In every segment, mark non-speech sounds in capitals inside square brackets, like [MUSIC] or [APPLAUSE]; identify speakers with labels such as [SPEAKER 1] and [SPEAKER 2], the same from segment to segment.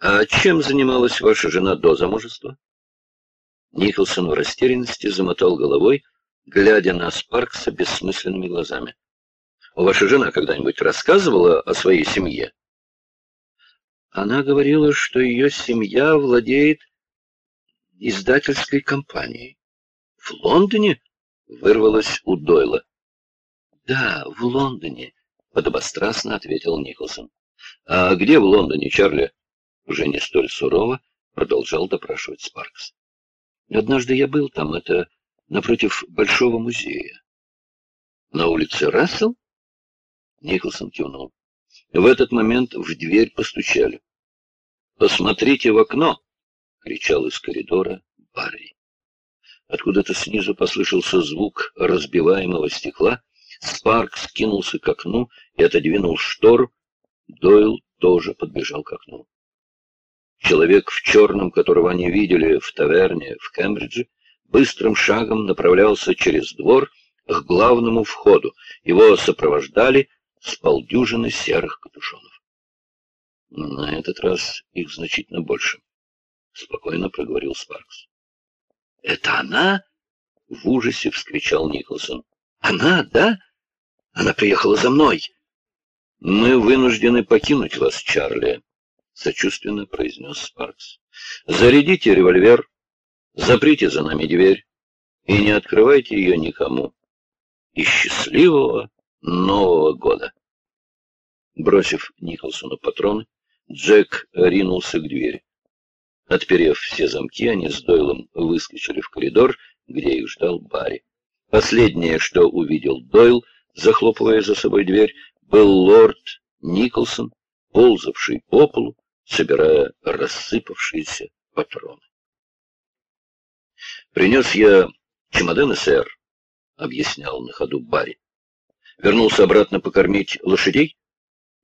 [SPEAKER 1] А чем занималась ваша жена до замужества? Николсон в растерянности замотал головой, глядя на Спаркса бессмысленными глазами. Ваша жена когда-нибудь рассказывала о своей семье? Она говорила, что ее семья владеет издательской компанией. В Лондоне? Вырвалось у Дойла. Да, в Лондоне, подобострастно ответил Николсон. А где в Лондоне, Чарли? Уже не столь сурово продолжал допрашивать Спаркс. Однажды я был там, это напротив Большого музея. На улице Рассел? Николсон кивнул. В этот момент в дверь постучали. «Посмотрите в окно!» — кричал из коридора Барри. Откуда-то снизу послышался звук разбиваемого стекла. Спарк скинулся к окну и отодвинул штору. Дойл тоже подбежал к окну. Человек в черном, которого они видели в таверне в Кембридже, быстрым шагом направлялся через двор к главному входу. Его сопровождали с полдюжины серых капюшонов. На этот раз их значительно больше, — спокойно проговорил Спаркс. — Это она? — в ужасе вскричал Николсон. — Она, да? Она приехала за мной. — Мы вынуждены покинуть вас, Чарли, — сочувственно произнес Спаркс. — Зарядите револьвер, заприте за нами дверь и не открывайте ее никому. И счастливого Нового года. Бросив Николсону патроны, Джек ринулся к двери. Отперев все замки, они с Дойлом выскочили в коридор, где их ждал Барри. Последнее, что увидел Дойл, захлопывая за собой дверь, был лорд Николсон, ползавший по полу, собирая рассыпавшиеся патроны. «Принес я чемоданы, сэр», — объяснял на ходу Барри. Вернулся обратно покормить лошадей.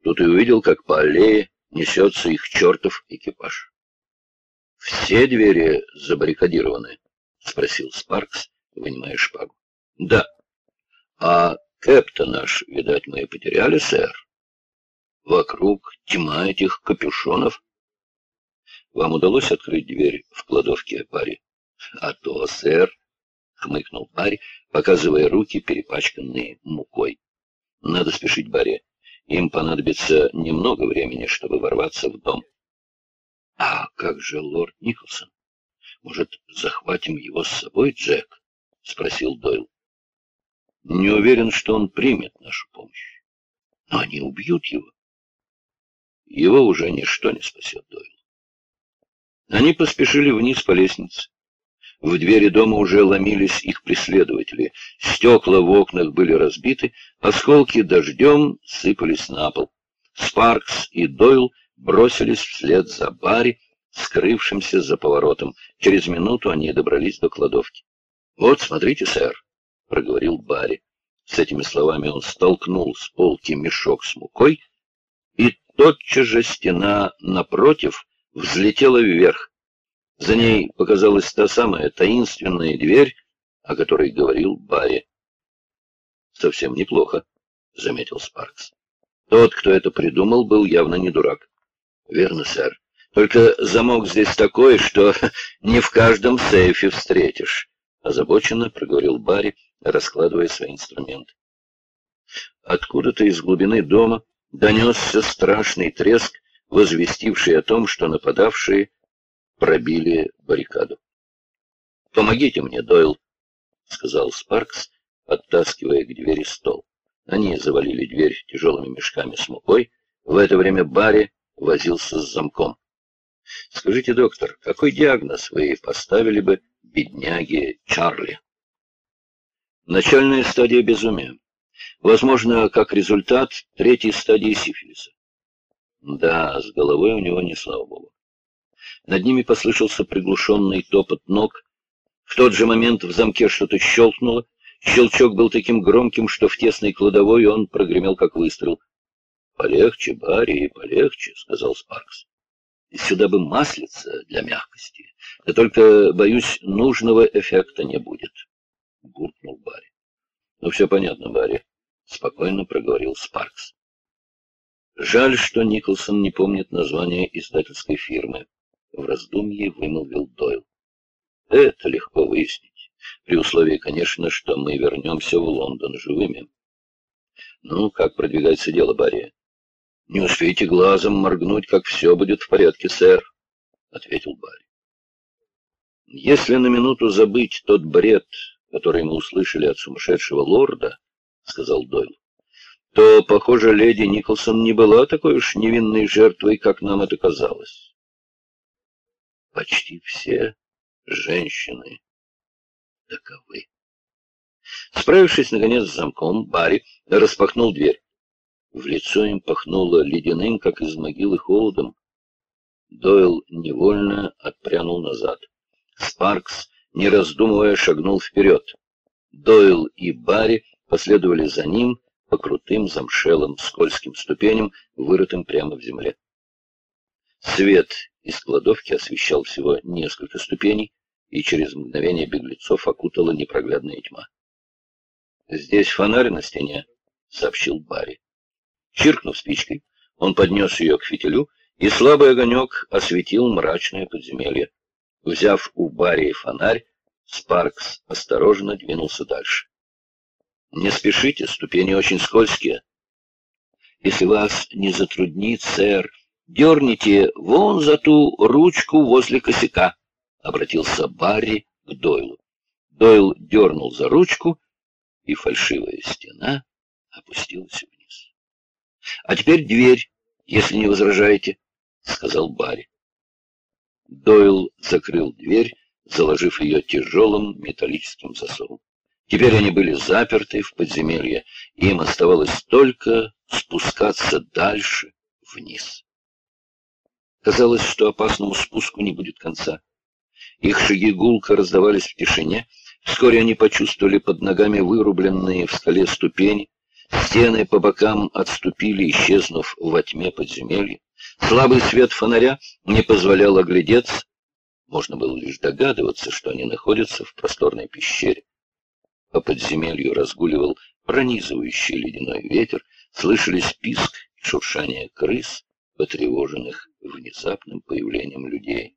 [SPEAKER 1] Тут и увидел, как по аллее несется их чертов экипаж. — Все двери забаррикадированы? — спросил Спаркс, вынимая шпагу. — Да. — А Кэпта наш, видать, мы потеряли, сэр. Вокруг тьма этих капюшонов. Вам удалось открыть дверь в кладовке Пари? — А то, сэр, — хмыкнул Пари, показывая руки, перепачканные мукой. — Надо спешить, Барри. Им понадобится немного времени, чтобы ворваться в дом. — А как же лорд Николсон? Может, захватим его с собой, Джек? — спросил Дойл. — Не уверен, что он примет нашу помощь. Но они убьют его. Его уже ничто не спасет, Дойл. Они поспешили вниз по лестнице. В двери дома уже ломились их преследователи. Стекла в окнах были разбиты, осколки дождем сыпались на пол. Спаркс и Дойл бросились вслед за Барри, скрывшимся за поворотом. Через минуту они добрались до кладовки. — Вот, смотрите, сэр, — проговорил Барри. С этими словами он столкнул с полки мешок с мукой, тотчас же стена напротив взлетела вверх. За ней показалась та самая таинственная дверь, о которой говорил Барри. «Совсем неплохо», — заметил Спаркс. «Тот, кто это придумал, был явно не дурак». «Верно, сэр. Только замок здесь такой, что [LAUGHS] не в каждом сейфе встретишь», — озабоченно проговорил Барри, раскладывая свои инструменты. Откуда-то из глубины дома донесся страшный треск, возвестивший о том, что нападавшие пробили баррикаду. «Помогите мне, Дойл», — сказал Спаркс, оттаскивая к двери стол. Они завалили дверь тяжелыми мешками с мукой. В это время Барри возился с замком. «Скажите, доктор, какой диагноз вы поставили бы бедняге Чарли?» Начальная стадия безумия. Возможно, как результат третьей стадии сифилиса. Да, с головой у него не слава богу. Над ними послышался приглушенный топот ног. В тот же момент в замке что-то щелкнуло. Щелчок был таким громким, что в тесной кладовой он прогремел, как выстрел. — Полегче, Барри, полегче, — сказал Спаркс. — Сюда бы маслица для мягкости. Да только, боюсь, нужного эффекта не будет, — буркнул Барри. — Ну, все понятно, Барри, — спокойно проговорил Спаркс. Жаль, что Николсон не помнит название издательской фирмы. В раздумье вымолвил Дойл. Это легко выяснить, при условии, конечно, что мы вернемся в Лондон живыми. Ну, как продвигается дело, Барри? Не успейте глазом моргнуть, как все будет в порядке, сэр, — ответил Барри. Если на минуту забыть тот бред, который мы услышали от сумасшедшего лорда, — сказал Дойл, — то, похоже, леди Николсон не была такой уж невинной жертвой, как нам это казалось. Почти все женщины таковы. Справившись, наконец, с замком, Барри распахнул дверь. В лицо им пахнуло ледяным, как из могилы, холодом. Дойл невольно отпрянул назад. Спаркс, не раздумывая, шагнул вперед. Дойл и Барри последовали за ним по крутым замшелым скользким ступеням, вырытым прямо в земле. Свет из кладовки освещал всего несколько ступеней, и через мгновение беглецов окутала непроглядная тьма. «Здесь фонарь на стене», — сообщил Барри. Чиркнув спичкой, он поднес ее к фитилю, и слабый огонек осветил мрачное подземелье. Взяв у Барри фонарь, Спаркс осторожно двинулся дальше. «Не спешите, ступени очень скользкие. Если вас не затруднит, сэр, дерните вон за ту ручку возле косяка», — обратился Барри к Дойлу. Дойл дернул за ручку, и фальшивая стена опустилась вниз. — А теперь дверь, если не возражаете, — сказал Барри. Дойл закрыл дверь, заложив ее тяжелым металлическим засовом. Теперь они были заперты в подземелье, им оставалось только спускаться дальше, вниз. Казалось, что опасному спуску не будет конца. Их шаги гулко раздавались в тишине, Вскоре они почувствовали под ногами вырубленные в скале ступени. Стены по бокам отступили, исчезнув во тьме подземелья. Слабый свет фонаря не позволял оглядеться. Можно было лишь догадываться, что они находятся в просторной пещере. По подземелью разгуливал пронизывающий ледяной ветер, слышались писк и шуршание крыс, потревоженных внезапным появлением людей.